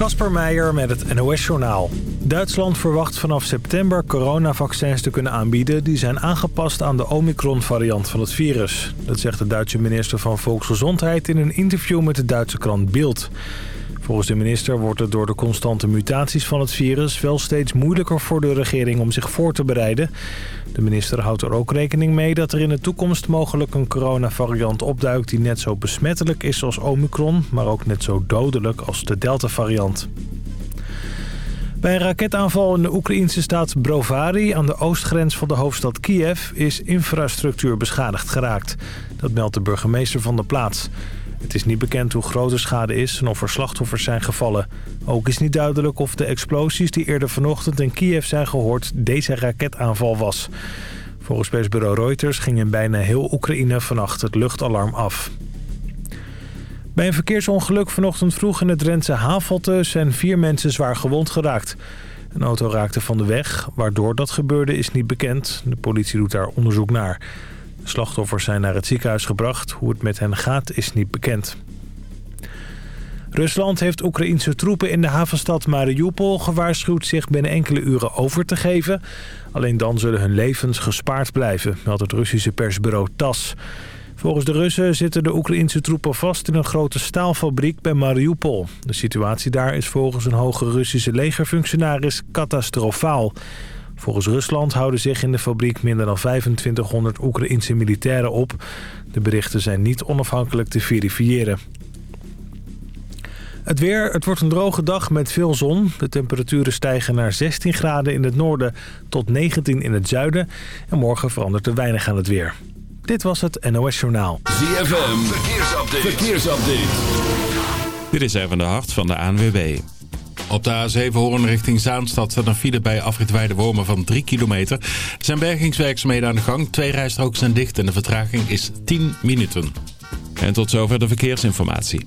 Kasper Meijer met het NOS-journaal. Duitsland verwacht vanaf september coronavaccins te kunnen aanbieden... die zijn aangepast aan de Omicron-variant van het virus. Dat zegt de Duitse minister van Volksgezondheid... in een interview met de Duitse krant Bild. Volgens de minister wordt het door de constante mutaties van het virus... wel steeds moeilijker voor de regering om zich voor te bereiden. De minister houdt er ook rekening mee dat er in de toekomst mogelijk een coronavariant opduikt... die net zo besmettelijk is als Omicron, maar ook net zo dodelijk als de Delta-variant. Bij een raketaanval in de Oekraïnse staat Brovary... aan de oostgrens van de hoofdstad Kiev is infrastructuur beschadigd geraakt. Dat meldt de burgemeester van de plaats. Het is niet bekend hoe groot de schade is en of er slachtoffers zijn gevallen. Ook is niet duidelijk of de explosies die eerder vanochtend in Kiev zijn gehoord deze raketaanval was. Volgens persbureau Reuters ging in bijna heel Oekraïne vannacht het luchtalarm af. Bij een verkeersongeluk vanochtend vroeg in het Drentse Havelte zijn vier mensen zwaar gewond geraakt. Een auto raakte van de weg. Waardoor dat gebeurde is niet bekend. De politie doet daar onderzoek naar. Slachtoffers zijn naar het ziekenhuis gebracht. Hoe het met hen gaat is niet bekend. Rusland heeft Oekraïnse troepen in de havenstad Mariupol gewaarschuwd zich binnen enkele uren over te geven. Alleen dan zullen hun levens gespaard blijven, meldt het Russische persbureau TAS. Volgens de Russen zitten de Oekraïnse troepen vast in een grote staalfabriek bij Mariupol. De situatie daar is volgens een hoge Russische legerfunctionaris catastrofaal. Volgens Rusland houden zich in de fabriek minder dan 2500 Oekraïnse militairen op. De berichten zijn niet onafhankelijk te verifiëren. Het weer, het wordt een droge dag met veel zon. De temperaturen stijgen naar 16 graden in het noorden tot 19 in het zuiden. En morgen verandert er weinig aan het weer. Dit was het NOS Journaal. ZFM, verkeersupdate. verkeersupdate. Dit is even de hart van de ANWB. Op de A7 Hoorn richting Zaanstad staat een file bij afrit Wormen van 3 kilometer. Er zijn bergingswerkzaamheden aan de gang. Twee rijstroken zijn dicht en de vertraging is 10 minuten. En tot zover de verkeersinformatie.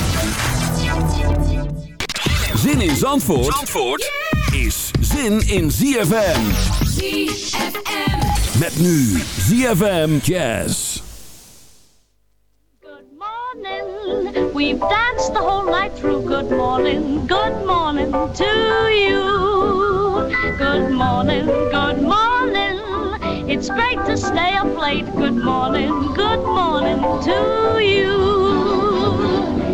Zin in Zandvoort, Zandvoort is zin in ZFM. ZFM. Met nu ZFM Jazz. Good morning. We've danced the whole night through. Good morning, good morning to you. Good morning, good morning. It's great to stay up late. Good morning, good morning to you.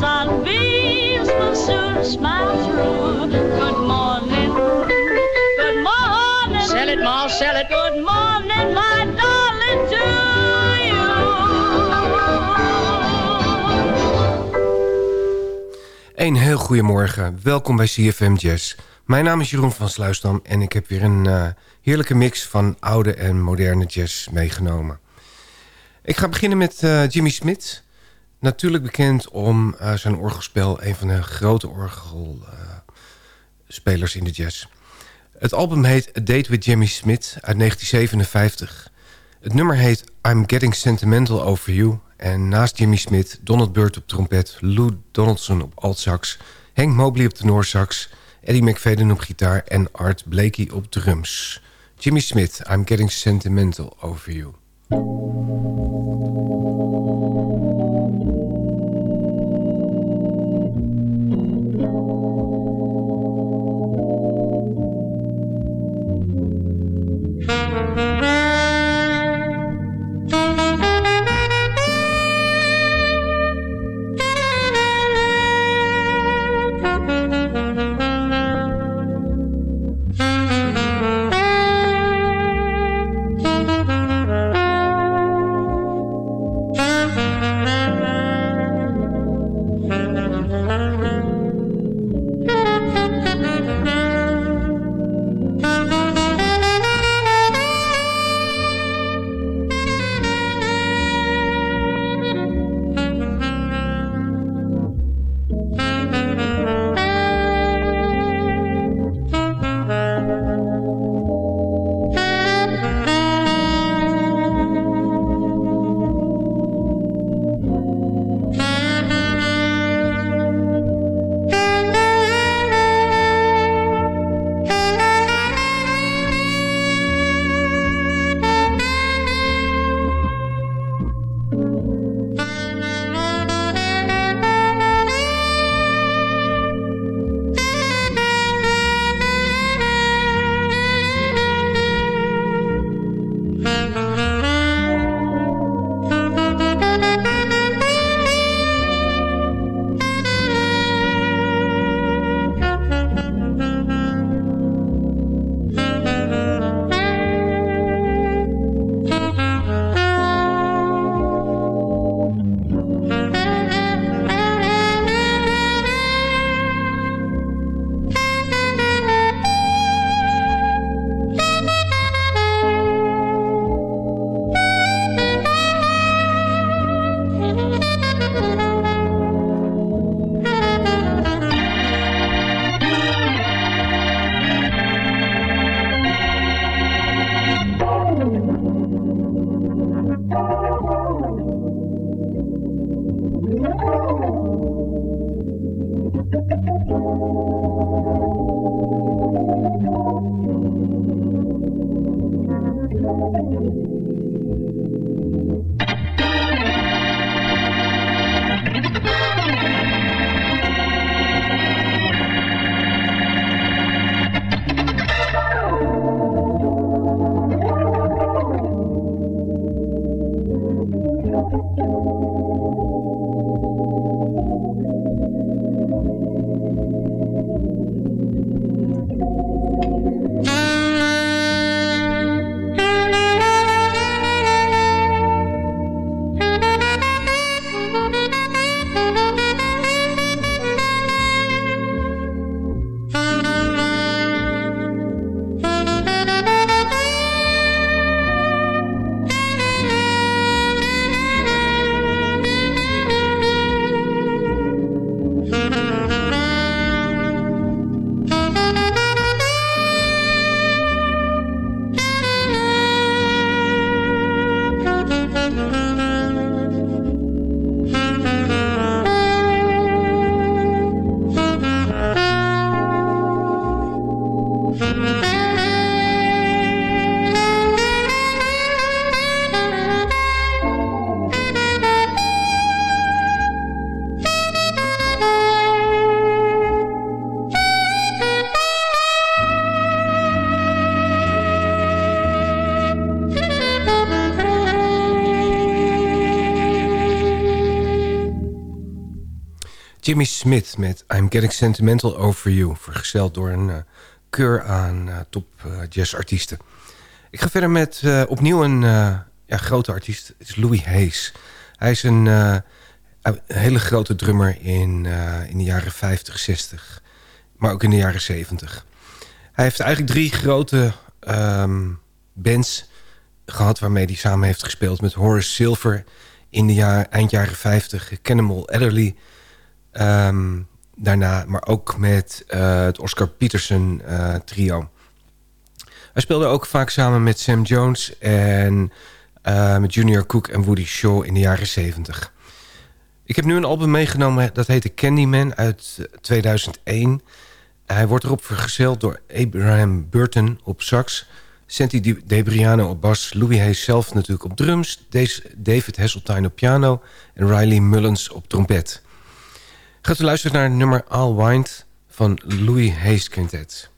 Sunbeams will soon smile through. Good morning. Good morning. Sell it, Ma, sell it. Good morning, my darling, to Een heel goedemorgen. Welkom bij CFM Jazz. Mijn naam is Jeroen van Sluisdam en ik heb weer een uh, heerlijke mix van oude en moderne jazz meegenomen. Ik ga beginnen met uh, Jimmy Smith. Natuurlijk bekend om uh, zijn orgelspel. Een van de grote orgelspelers in de jazz. Het album heet A Date with Jimmy Smith uit 1957. Het nummer heet I'm Getting Sentimental Over You. En naast Jimmy Smith, Donald Byrd op trompet... Lou Donaldson op altsax... Hank Mobley op tenorsax... Eddie McFadden op gitaar en Art Blakey op drums. Jimmy Smith, I'm Getting Sentimental Over You. thank you Jimmy Smith met I'm Getting Sentimental Over You. Vergezeld door een uh, keur aan uh, top uh, jazzartiesten. Ik ga verder met opnieuw een ja, grote artiest. Het is Louis Hayes. Hij is een, hele grote drummer in, in de jaren 50, 60. Maar ook in de jaren 70. Hij heeft eigenlijk drie grote um, bands gehad... waarmee hij samen heeft gespeeld met Horace Silver... in de jaar, eind jaren 50, Cannibal Adderley... Ehm, daarna, maar ook met uh, het Oscar Peterson uh, trio. Hij speelde ook vaak samen met Sam Jones en uh, met Junior Cook en Woody Shaw in de jaren 70. Ik heb nu een album meegenomen, dat heette Candyman uit 2001. Hij wordt erop vergezeld door Abraham Burton op sax... Santi Debriano op bas, Louis Hayes zelf natuurlijk op drums... David Hasseltine op piano en Riley Mullins op trompet. Gaat u luisteren naar nummer All Wind van Louis Hayes Quintet.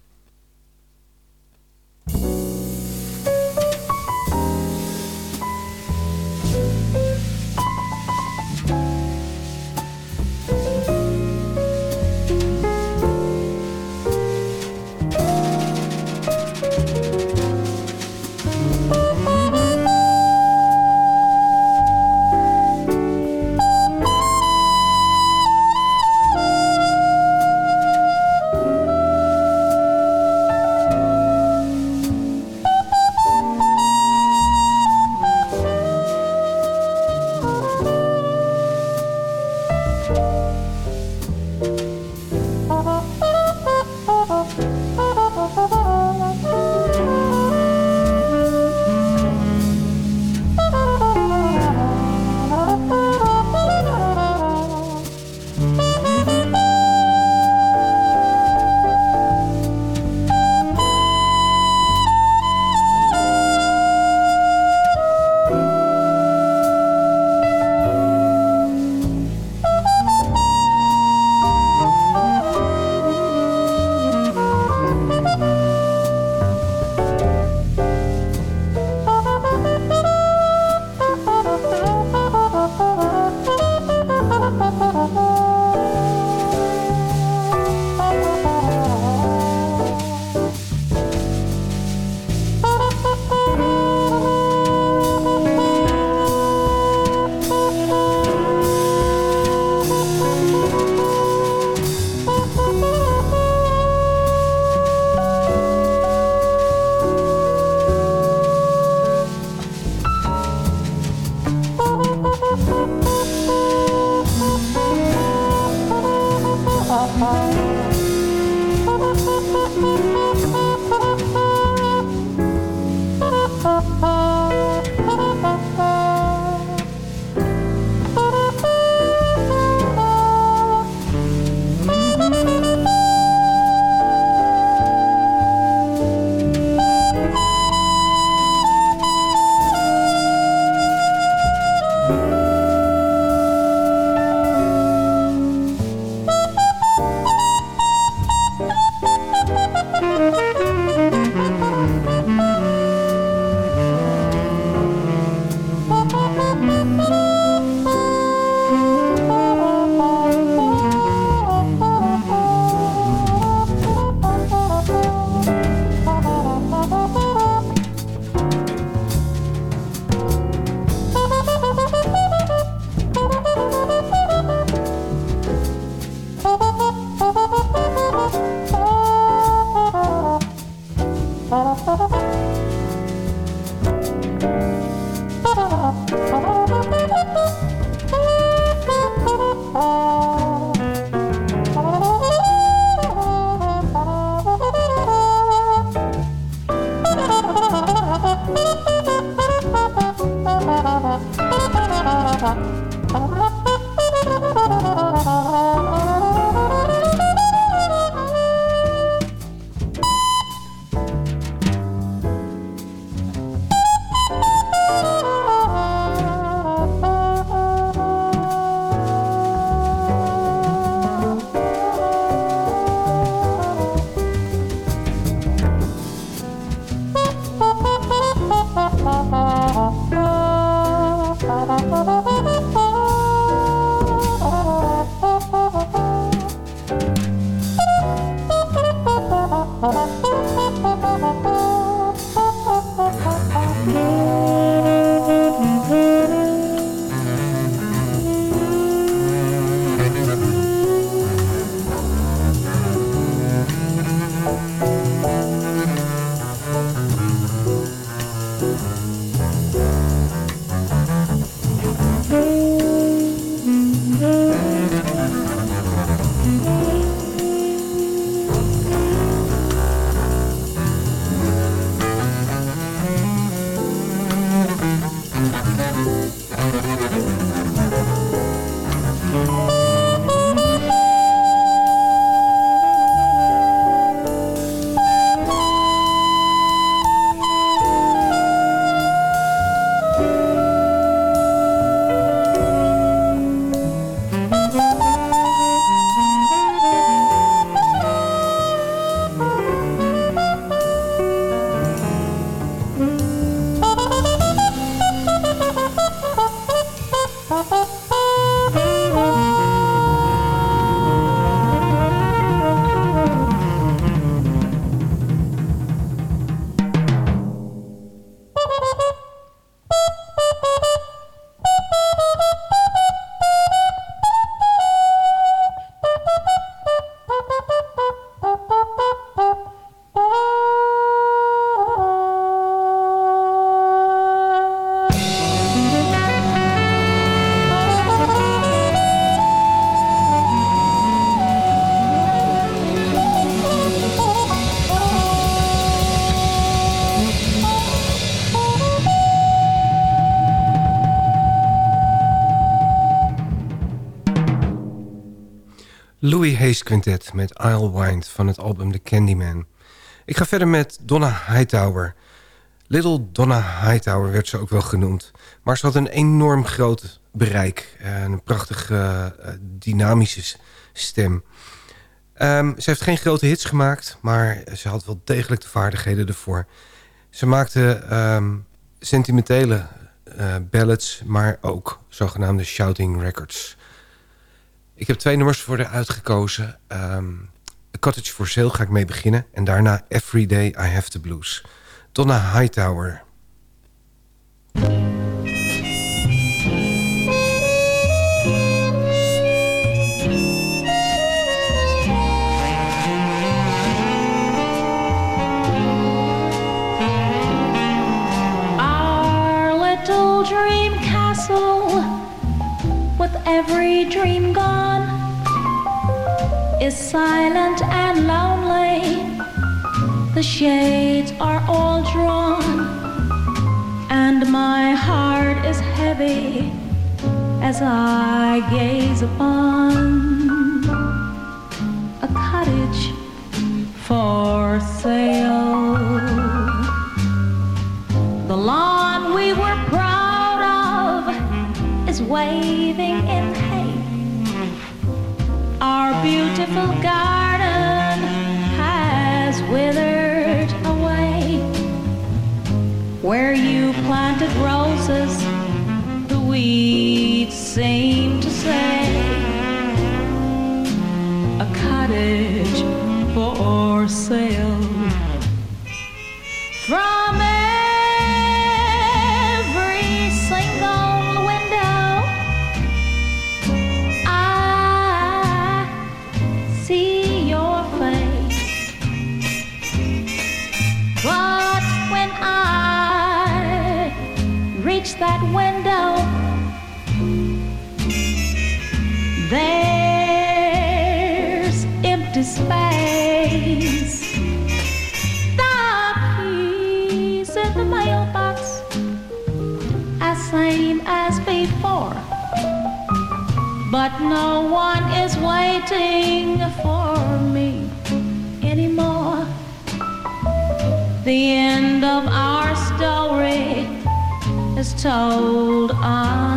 Quintet met Isle Wind van het album The Candyman. Ik ga verder met Donna Hightower. Little Donna Hightower werd ze ook wel genoemd. Maar ze had een enorm groot bereik. En een prachtige uh, dynamische stem. Um, ze heeft geen grote hits gemaakt, maar ze had wel degelijk de vaardigheden ervoor. Ze maakte um, sentimentele uh, ballads, maar ook zogenaamde shouting records. Ik heb twee nummers voor de uitgekozen. Um, A Cottage for Sale ga ik mee beginnen. En daarna Every Day I Have the Blues. Donna Hightower. Silent and lonely. The shades are all drawn, and my heart is heavy as I gaze upon a cottage for sale. The lawn we were proud of is waving in. Our beautiful garden has withered away. Where you planted roses, the weeds seem to say, a cottage for sale. Space. The in the mailbox as same as before. But no one is waiting for me anymore. The end of our story is told on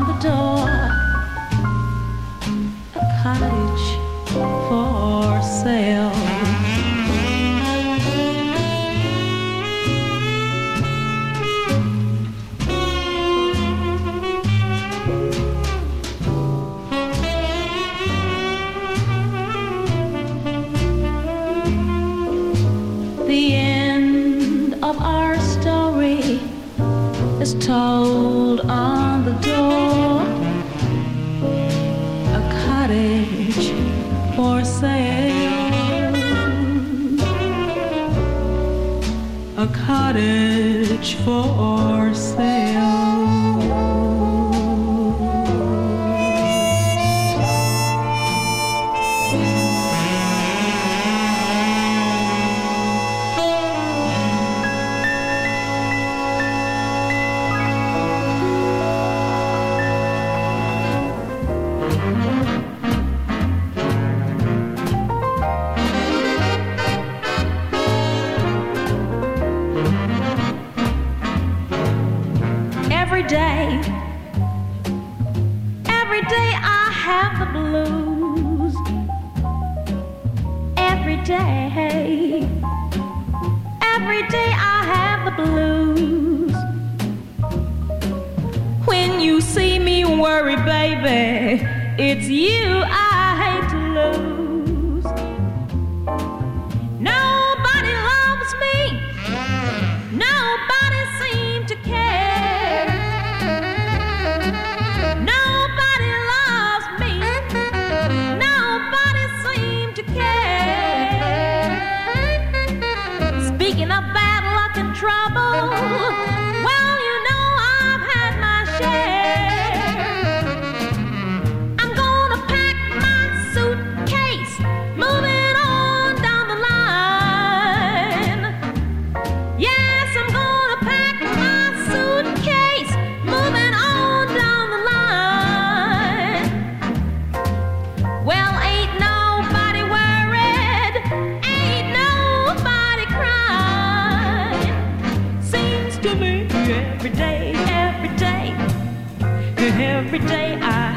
cottage for. Baby, it's you I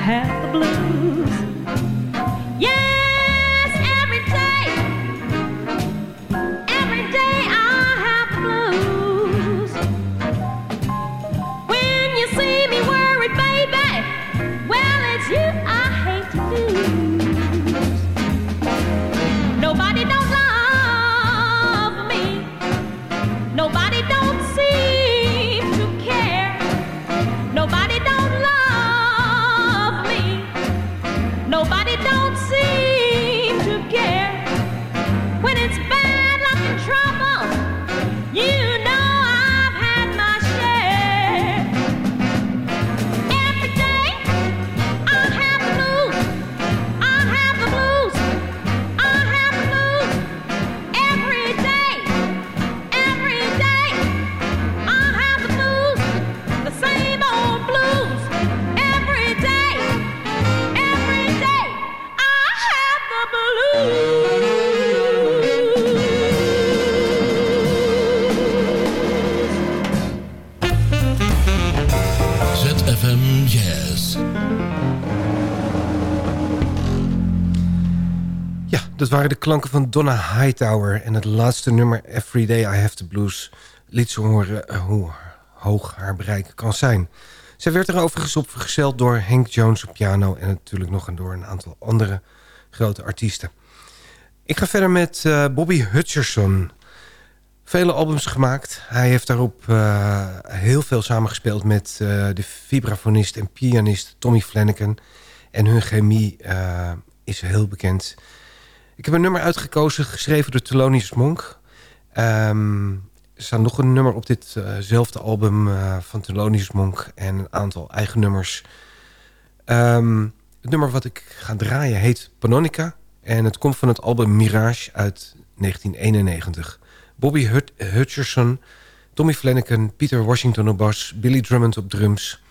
have the blues. Waren de klanken van Donna Hightower. En het laatste nummer, Every Day I Have the Blues... liet ze horen eh, hoe hoog haar bereik kan zijn. Zij werd er overigens op vergezeld door Hank Jones op piano... en natuurlijk nog een door een aantal andere grote artiesten. Ik ga verder met eh, Bobby Hutcherson. Vele albums gemaakt. Hij heeft daarop eh, heel veel samengespeeld met de vibrafonist en pianist Tommy Flanagan. En hun chemie is heel bekend. Ik heb een nummer uitgekozen, geschreven door Thelonious Monk. Ehm, er staat nog een nummer op ditzelfde album eh, van Thelonious Monk... en een aantal eigen nummers. Ehm, het nummer wat ik ga draaien heet Panonica... en het komt van het album Mirage uit 1991. Bobby Hut Hutcherson, Tommy Flanagan, Peter Washington op bas... Billy Drummond op drums...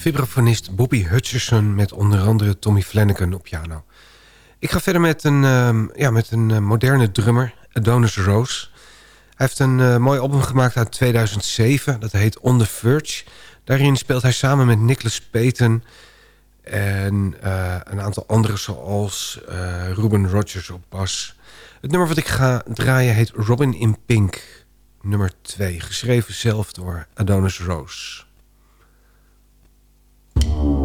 vibrafonist Bobby Hutcherson met onder andere Tommy Flanagan op piano. Ik ga verder met een, ehm, ja, met een eh, moderne drummer, Adonis Rose. Hij heeft een uh, mooi album gemaakt uit 2007, dat heet On The Verge. Daarin speelt hij samen met Nicholas Payton en uh, een aantal anderen zoals Ruben Rogers op bas. Het nummer wat ik ga draaien heet Robin in Pink, nummer 2. Geschreven zelf door Adonis Rose. Thank you.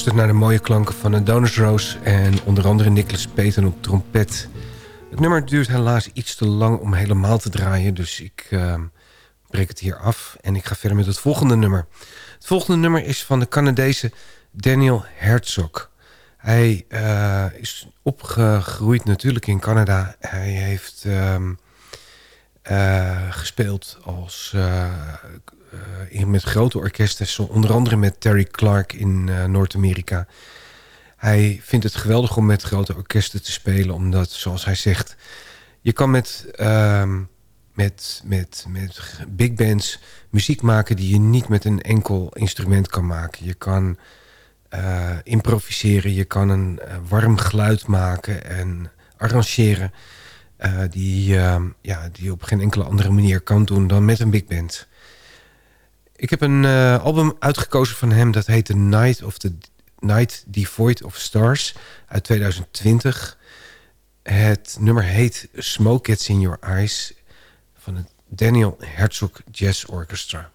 We luisteren naar de mooie klanken van Donors Rose... en onder andere Nicholas Peten op trompet. Het nummer duurt helaas iets te lang om helemaal te draaien... dus ik uh, breek het hier af en ik ga verder met het volgende nummer. Het volgende nummer is van de Canadese Daniel Herzog. Hij uh, is opgegroeid natuurlijk in Canada. Hij heeft um, uh, gespeeld als uh, met grote orkesten. Onder andere met Terry Clark in uh, Noord-Amerika. Hij vindt het geweldig om met grote orkesten te spelen. Omdat, zoals hij zegt... je kan met, uh, met, met, met big bands muziek maken... die je niet met een enkel instrument kan maken. Je kan uh, improviseren. Je kan een warm geluid maken en arrangeren... die, ehm, ja, die je op geen enkele andere manier kan doen dan met een big band... Ik heb een uh, album uitgekozen van hem. Dat heet The Night of the Night Devoid of Stars uit 2020. Het nummer heet Smoke Gets in Your Eyes van het Daniel Herzog Jazz Orchestra.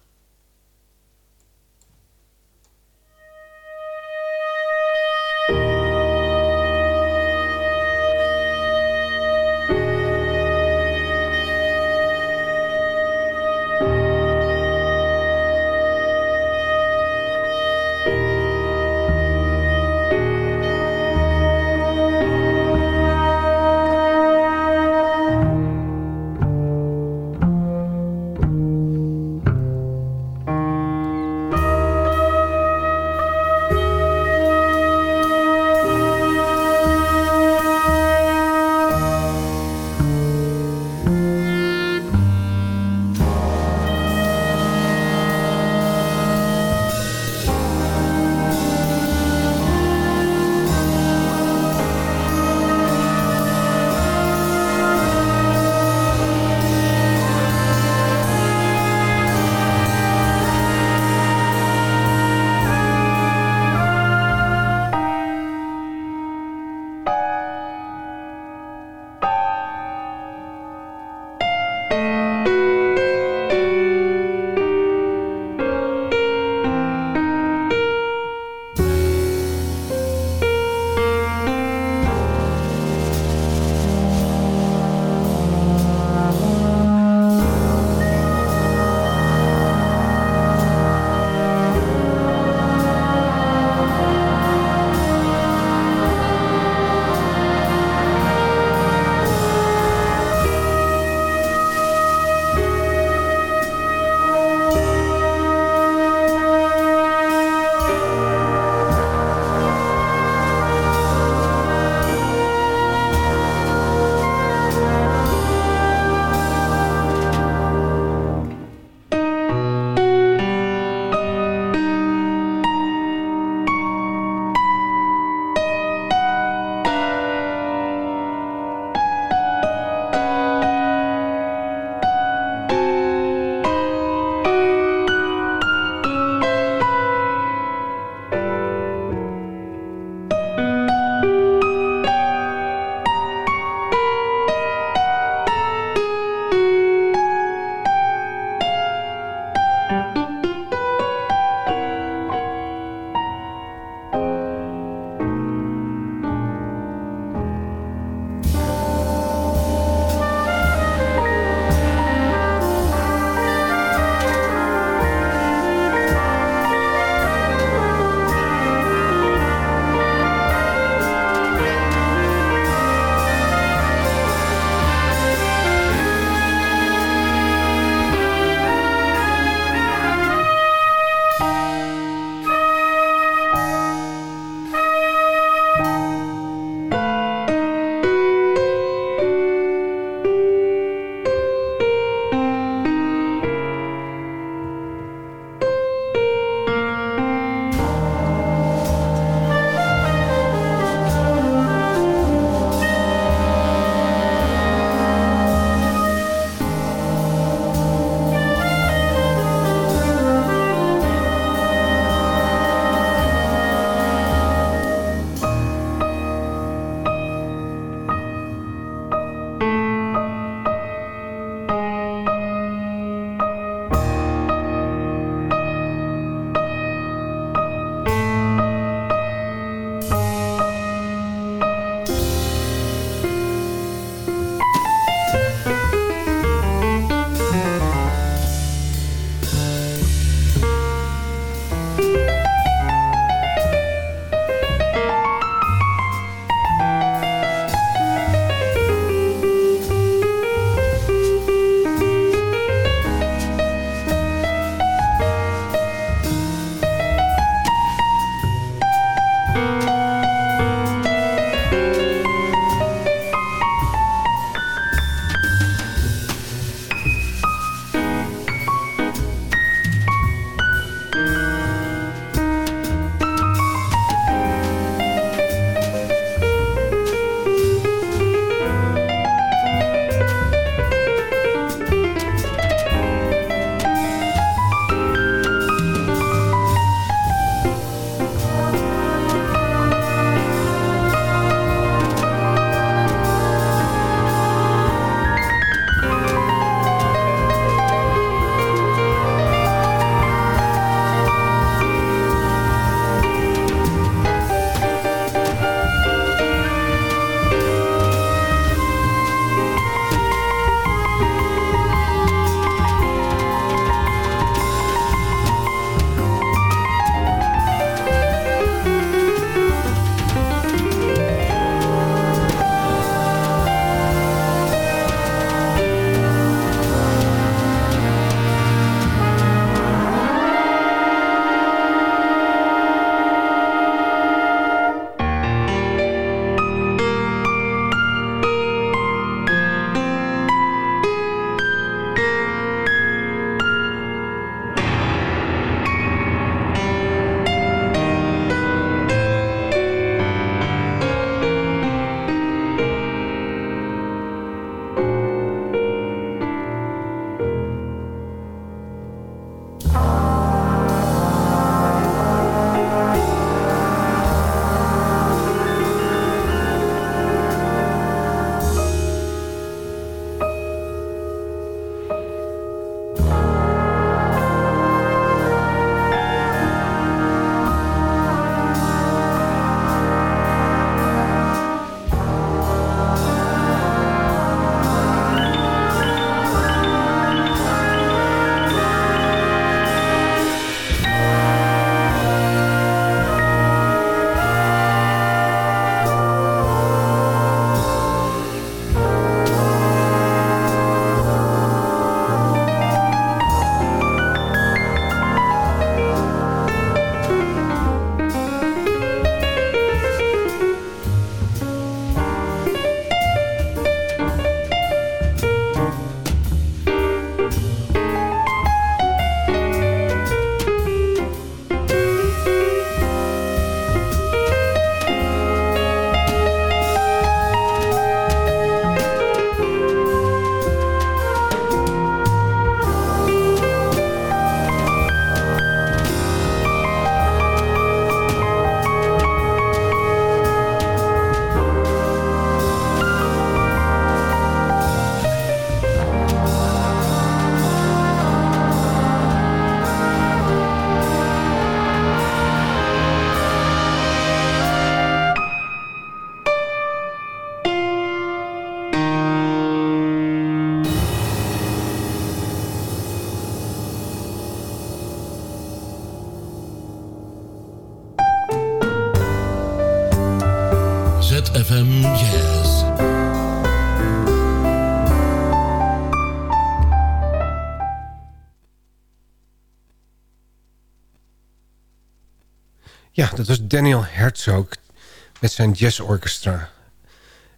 Dat was Daniel Herzog met zijn jazzorchestra.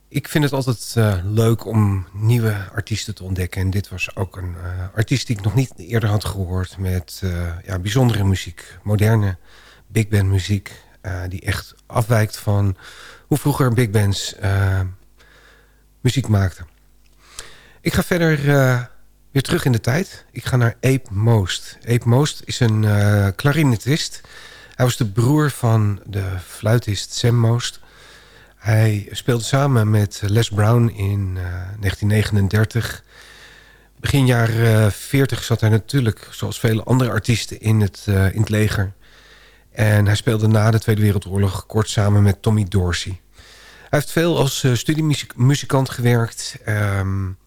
Ik vind het altijd uh, leuk om nieuwe artiesten te ontdekken. En dit was ook een uh, artiest die ik nog niet eerder had gehoord... met uh, ja, bijzondere muziek, moderne big band muziek... die echt afwijkt van hoe vroeger big bands muziek maakten. Ik ga verder weer terug in de tijd. Ik ga naar Ape Most. Ape Most is een klarinetist... Hij was de broer van de fluitist Sam Most. Hij speelde samen met Les Brown in uh, 1939. Begin jaren 40 zat hij natuurlijk, zoals vele andere artiesten, in het, uh, in het leger. En hij speelde na de Tweede Wereldoorlog kort samen met Tommy Dorsey. Hij heeft veel als uh, studiemuzikant gewerkt... Um,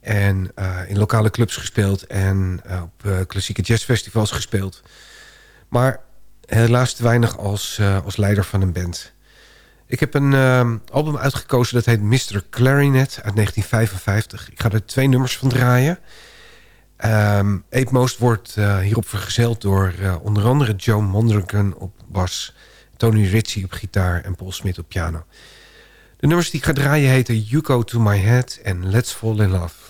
en in lokale clubs gespeeld en op klassieke jazzfestivals gespeeld. Maar helaas te weinig als, uh, als leider van een band. Ik heb een uh, album uitgekozen dat heet Mr. Clarinet uit 1955. Ik ga er twee nummers van draaien. Um, Most wordt uh, hierop vergezeld door uh, onder andere Joe Mondragon op bas... Tony Ritchie op gitaar en Paul Smith op piano. De nummers die ik ga draaien heten You Go To My Head en Let's Fall In Love.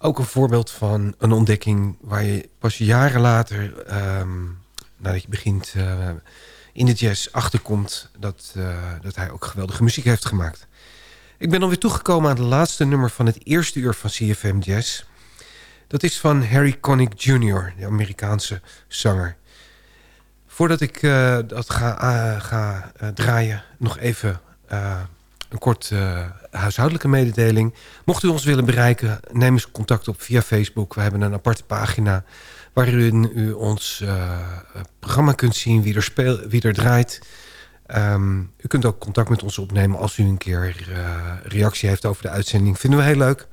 Ook een voorbeeld van een ontdekking waar je pas jaren later... ehm, nadat je begint eh, in de jazz achterkomt... Dat, eh, dat hij ook geweldige muziek heeft gemaakt. Ik ben alweer toegekomen aan het laatste nummer van het eerste uur van CFM Jazz. Dat is van Harry Connick Jr., de Amerikaanse zanger. Voordat ik eh, dat ga, ga draaien, nog even een kort eh, huishoudelijke mededeling. Mocht u ons willen bereiken, neem eens contact op via Facebook. We hebben een aparte pagina waarin u ons eh, programma kunt zien, wie er, speel, wie er draait. Ehm, u kunt ook contact met ons opnemen als u een keer eh, reactie heeft over de uitzending. Vinden we heel leuk.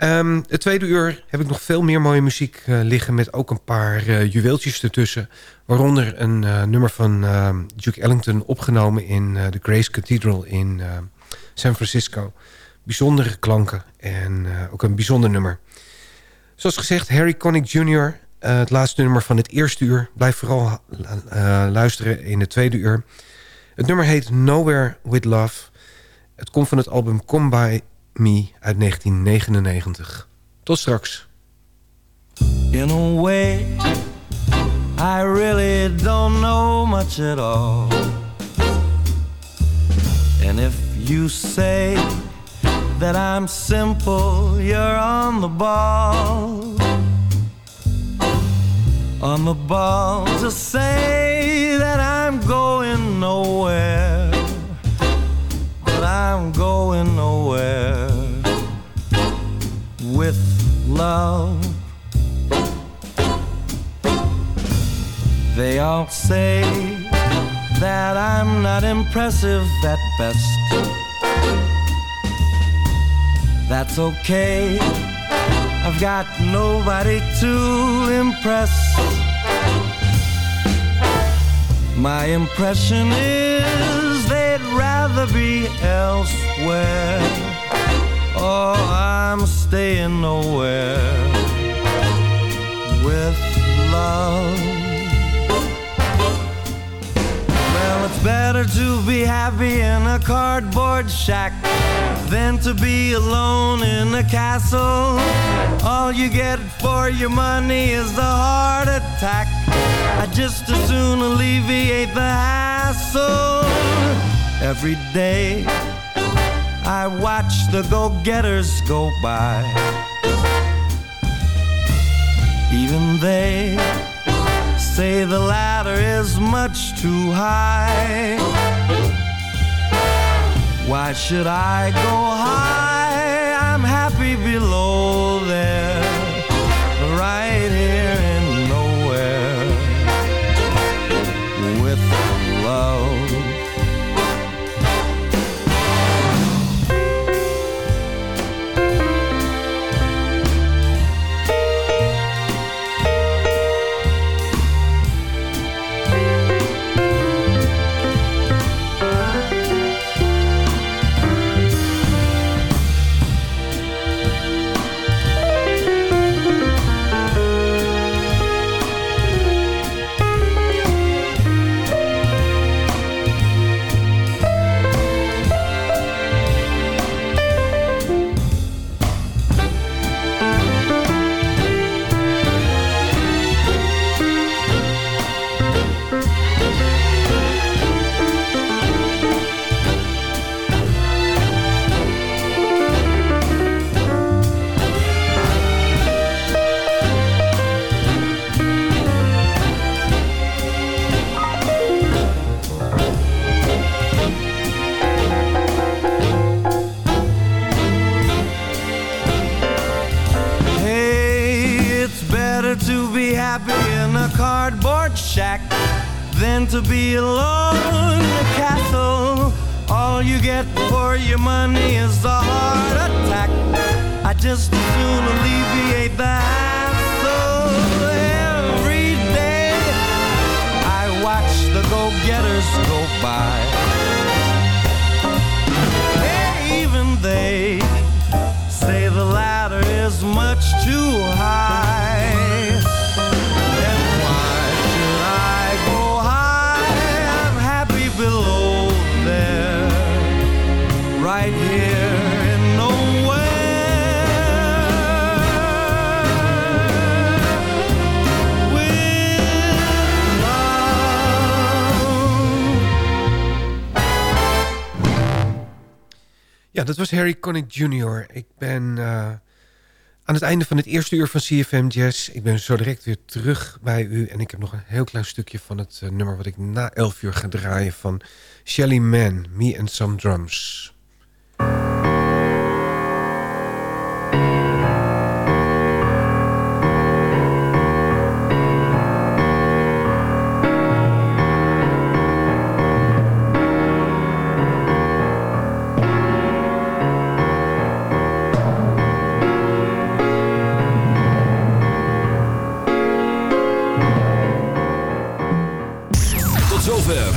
Ehm, het tweede uur heb ik nog veel meer mooie muziek eh, liggen... met ook een paar eh, juweeltjes ertussen. Waaronder een eh, nummer van ehm, Duke Ellington opgenomen... in de Grace Cathedral in San Francisco. Bijzondere klanken en ook een bijzonder nummer. Zoals gezegd, Harry Connick Jr., het laatste nummer van het eerste uur. Blijf vooral luisteren in het tweede uur. Het nummer heet Nowhere With Love. Het komt van het album Come By Me uit 1999. Tot straks. In a way, I really don't know much at all. And if you say that I'm simple, you're on the ball. On the to say that I'm going nowhere. But I'm going nowhere love. They all say that I'm not impressive at best. That's okay. I've got nobody to impress. My impression is they'd rather be elsewhere. Oh, I'm staying nowhere with love. Well, it's better to be happy in a cardboard shack than to be alone in a castle. All you get for your money is a heart attack. I just as soon alleviate the hassle. Every day I watch the go getters go by. Even they say the ladder is much too high. Why should I go high? I'm happy below happy in a cardboard shack than to be alone in a castle. All you get for your money is a heart attack. I just as soon alleviate the hassle. Every day I watch the go-getters go by. Hey, even they say the ladder is much too high. Ja, dat was Harry Connick Jr. Ik ben uh, aan het einde van het eerste uur van CFM Jazz. Ik ben zo direct weer terug bij u. En ik heb nog een heel klein stukje van het uh, nummer... wat ik na 11 uur ga draaien van Shelly Man, Me and Some Drums.